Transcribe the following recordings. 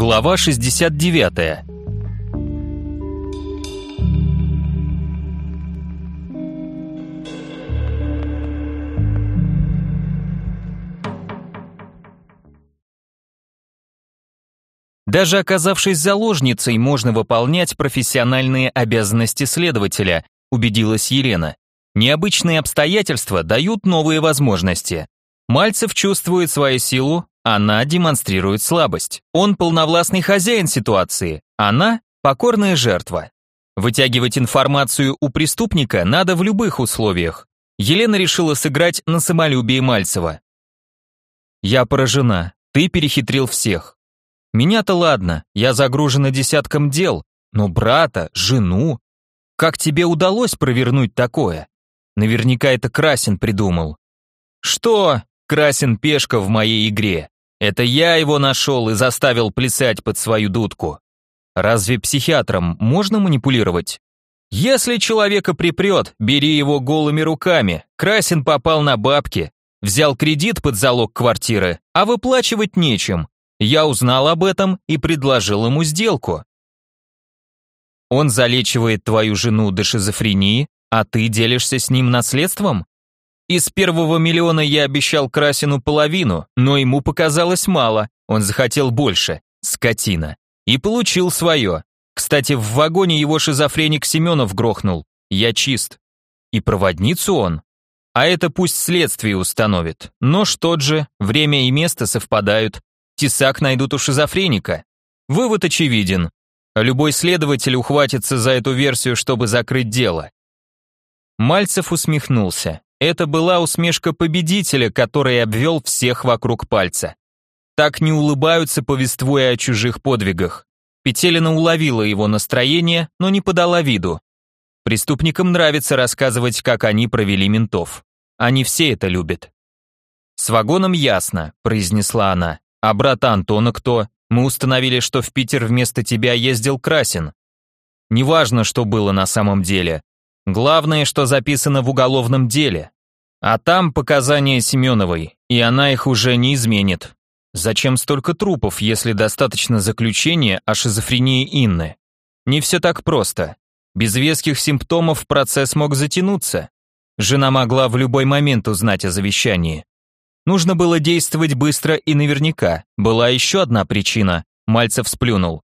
Глава 69. Даже оказавшись заложницей, можно выполнять профессиональные обязанности следователя, убедилась Елена. Необычные обстоятельства дают новые возможности. Мальцев чувствует свою силу, она демонстрирует слабость. Он полновластный хозяин ситуации, она покорная жертва. Вытягивать информацию у преступника надо в любых условиях. Елена решила сыграть на самолюбие Мальцева. «Я поражена. Ты перехитрил всех. Меня-то ладно, я загружена десятком дел, но брата, жену... Как тебе удалось провернуть такое? Наверняка это Красин придумал. Что? Красин пешка в моей игре. Это я его нашел и заставил плясать под свою дудку. Разве психиатром можно манипулировать? Если человека припрет, бери его голыми руками. Красин попал на бабки, взял кредит под залог квартиры, а выплачивать нечем. Я узнал об этом и предложил ему сделку. Он залечивает твою жену до шизофрении, а ты делишься с ним наследством? Из первого миллиона я обещал Красину половину, но ему показалось мало, он захотел больше, скотина. И получил свое. Кстати, в вагоне его шизофреник Семенов грохнул. Я чист. И проводницу он. А это пусть следствие установит. Но что же, время и место совпадают. Тесак найдут у шизофреника. Вывод очевиден. Любой следователь ухватится за эту версию, чтобы закрыть дело. Мальцев усмехнулся. Это была усмешка победителя, который обвел всех вокруг пальца. Так не улыбаются, повествуя о чужих подвигах. Петелина уловила его настроение, но не подала виду. Преступникам нравится рассказывать, как они провели ментов. Они все это любят. «С вагоном ясно», — произнесла она. «А брата Антона кто? Мы установили, что в Питер вместо тебя ездил Красин. Неважно, что было на самом деле. Главное, что записано в уголовном деле. А там показания Семеновой, и она их уже не изменит. Зачем столько трупов, если достаточно заключения о шизофрении Инны? Не все так просто. Без веских симптомов процесс мог затянуться. Жена могла в любой момент узнать о завещании. Нужно было действовать быстро и наверняка. Была еще одна причина. Мальцев сплюнул.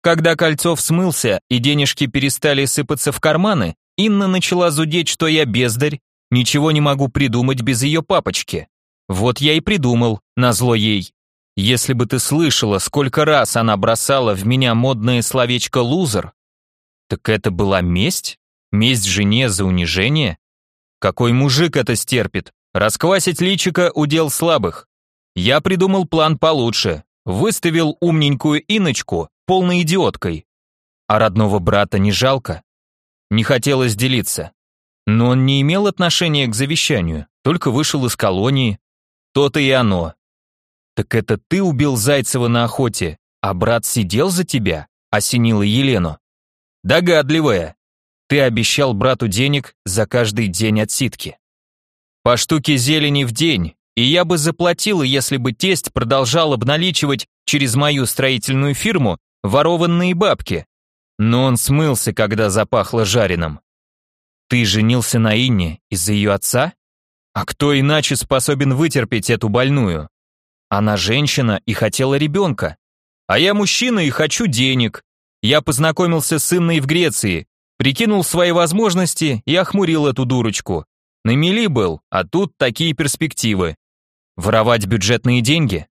Когда Кольцов смылся и денежки перестали сыпаться в карманы, Инна начала зудеть, что я бездарь, ничего не могу придумать без ее папочки. Вот я и придумал, назло ей. Если бы ты слышала, сколько раз она бросала в меня модное словечко «лузер», так это была месть? Месть жене за унижение? Какой мужик это стерпит? Расквасить личика – удел слабых. Я придумал план получше. Выставил умненькую Иночку полной идиоткой. А родного брата не жалко? Не хотелось делиться. Но он не имел отношения к завещанию, только вышел из колонии. То-то и оно. Так это ты убил Зайцева на охоте, а брат сидел за тебя? Осенила Елену. Догадливая. Ты обещал брату денег за каждый день отсидки. По штуке зелени в день, и я бы заплатила, если бы тесть продолжал обналичивать через мою строительную фирму ворованные бабки, но он смылся, когда запахло жареным. Ты женился на Инне из-за ее отца? А кто иначе способен вытерпеть эту больную? Она женщина и хотела ребенка. А я мужчина и хочу денег. Я познакомился с Инной в Греции, прикинул свои возможности и охмурил эту дурочку. На мели был, а тут такие перспективы. Воровать бюджетные деньги?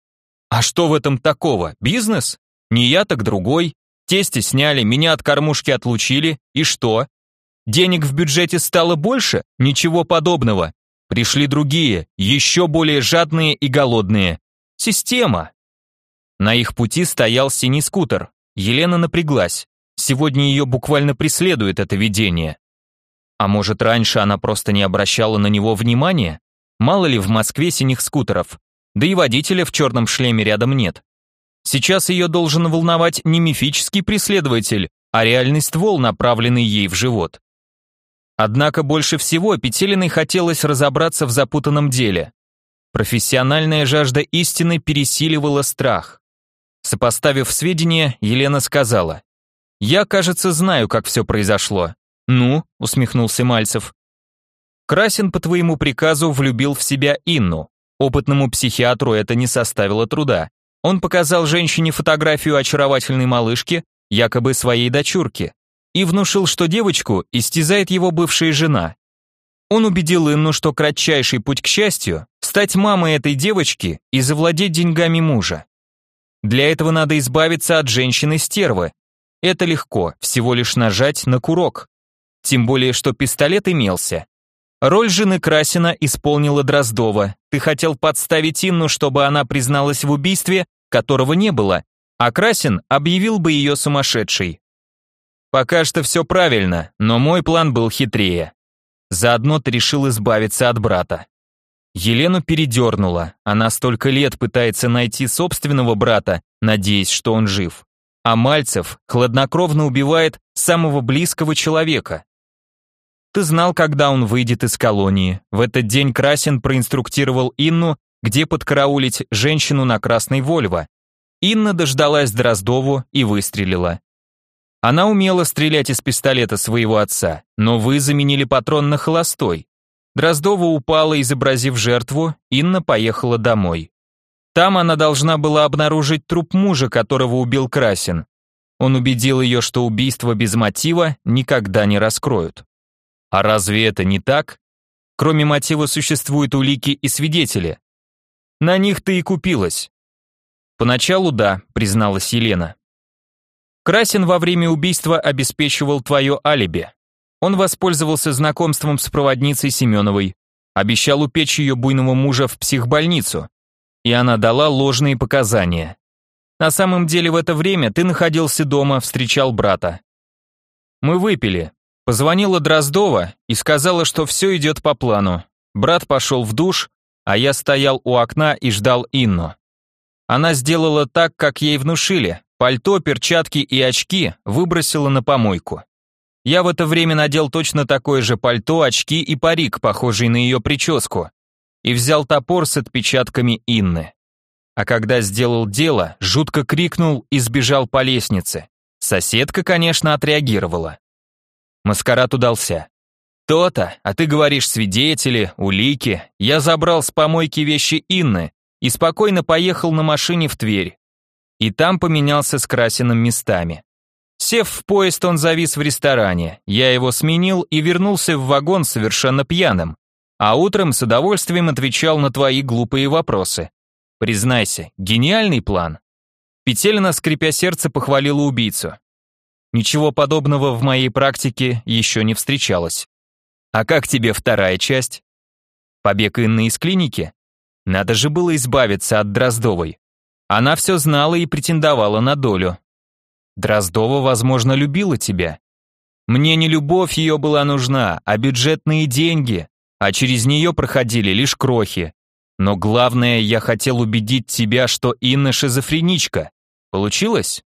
А что в этом такого? Бизнес? Не я, так другой. Тесте сняли, меня от кормушки отлучили, и что? Денег в бюджете стало больше? Ничего подобного. Пришли другие, еще более жадные и голодные. Система. На их пути стоял синий скутер. Елена напряглась. Сегодня ее буквально преследует это видение. А может, раньше она просто не обращала на него внимания? Мало ли в Москве синих скутеров. Да и водителя в черном шлеме рядом нет. Сейчас ее должен волновать не мифический преследователь, а реальный ствол, направленный ей в живот. Однако больше всего Петелиной хотелось разобраться в запутанном деле. Профессиональная жажда истины пересиливала страх. Сопоставив сведения, Елена сказала. «Я, кажется, знаю, как все произошло». «Ну?» — усмехнулся Мальцев. Красин по твоему приказу влюбил в себя Инну. Опытному психиатру это не составило труда. Он показал женщине фотографию очаровательной малышки, якобы своей дочурки, и внушил, что девочку истязает его бывшая жена. Он убедил Инну, что кратчайший путь к счастью – стать мамой этой девочки и завладеть деньгами мужа. Для этого надо избавиться от женщины-стервы. Это легко, всего лишь нажать на курок. Тем более, что пистолет имелся. Роль жены Красина исполнила Дроздова. Ты хотел подставить Инну, чтобы она призналась в убийстве, которого не было, а Красин объявил бы ее сумасшедшей. Пока что все правильно, но мой план был хитрее. Заодно ты решил избавиться от брата. Елену передернула. Она столько лет пытается найти собственного брата, надеясь, что он жив. А Мальцев хладнокровно убивает самого близкого человека. Ты знал, когда он выйдет из колонии. В этот день Красин проинструктировал Инну, где подкараулить женщину на красной Вольво. Инна дождалась Дроздову и выстрелила. Она умела стрелять из пистолета своего отца, но вы заменили патрон на холостой. Дроздова упала, изобразив жертву, Инна поехала домой. Там она должна была обнаружить труп мужа, которого убил Красин. Он убедил ее, что убийство без мотива никогда не раскроют. А разве это не так? Кроме мотива существуют улики и свидетели. На них ты и купилась. Поначалу да, призналась Елена. Красин во время убийства обеспечивал твое алиби. Он воспользовался знакомством с проводницей Семеновой, обещал упечь ее буйного мужа в психбольницу, и она дала ложные показания. На самом деле в это время ты находился дома, встречал брата. Мы выпили, Позвонила Дроздова и сказала, что все идет по плану. Брат пошел в душ, а я стоял у окна и ждал Инну. Она сделала так, как ей внушили. Пальто, перчатки и очки выбросила на помойку. Я в это время надел точно такое же пальто, очки и парик, похожий на ее прическу, и взял топор с отпечатками Инны. А когда сделал дело, жутко крикнул и сбежал по лестнице. Соседка, конечно, отреагировала. Маскарад удался. То-то, а ты говоришь свидетели, улики. Я забрал с помойки вещи Инны и спокойно поехал на машине в Тверь. И там поменялся с Красиным местами. Сев в поезд, он завис в ресторане. Я его сменил и вернулся в вагон совершенно пьяным. А утром с удовольствием отвечал на твои глупые вопросы. Признайся, гениальный план. Петелина, скрипя сердце, похвалила убийцу. Ничего подобного в моей практике еще не встречалось. А как тебе вторая часть? Побег Инны из клиники? Надо же было избавиться от Дроздовой. Она все знала и претендовала на долю. Дроздова, возможно, любила тебя. Мне не любовь ее была нужна, а бюджетные деньги, а через нее проходили лишь крохи. Но главное, я хотел убедить тебя, что Инна шизофреничка. Получилось?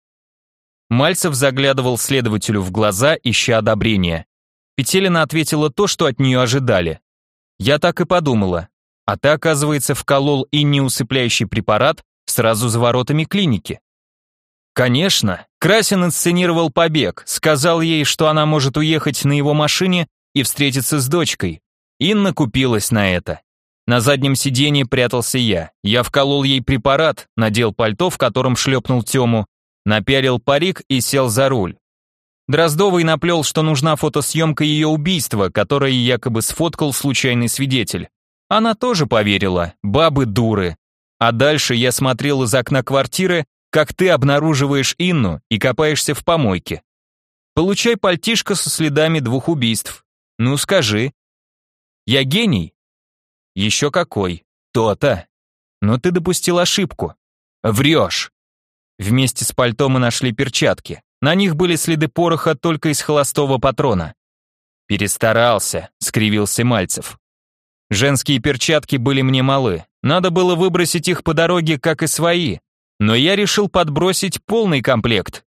Мальцев заглядывал следователю в глаза, ища одобрения. Петелина ответила то, что от нее ожидали. Я так и подумала. А ты, оказывается, вколол и неусыпляющий препарат сразу за воротами клиники. Конечно, Красин инсценировал побег, сказал ей, что она может уехать на его машине и встретиться с дочкой. Инна купилась на это. На заднем сиденье прятался я. Я вколол ей препарат, надел пальто, в котором шлепнул Тему, напялил парик и сел за руль. Дроздовый наплел, что нужна фотосъемка ее убийства, которое якобы сфоткал случайный свидетель. Она тоже поверила, бабы дуры. А дальше я смотрел из окна квартиры, как ты обнаруживаешь Инну и копаешься в помойке. Получай пальтишко со следами двух убийств. Ну скажи. Я гений? Еще какой. То-то. Но ты допустил ошибку. Врешь. Вместе с пальто мы нашли перчатки. На них были следы пороха только из холостого патрона. «Перестарался», — скривился Мальцев. «Женские перчатки были мне малы. Надо было выбросить их по дороге, как и свои. Но я решил подбросить полный комплект.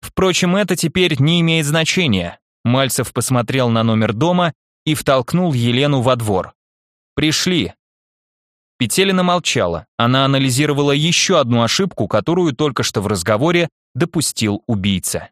Впрочем, это теперь не имеет значения». Мальцев посмотрел на номер дома и втолкнул Елену во двор. «Пришли». Петелина молчала. Она анализировала еще одну ошибку, которую только что в разговоре допустил убийца.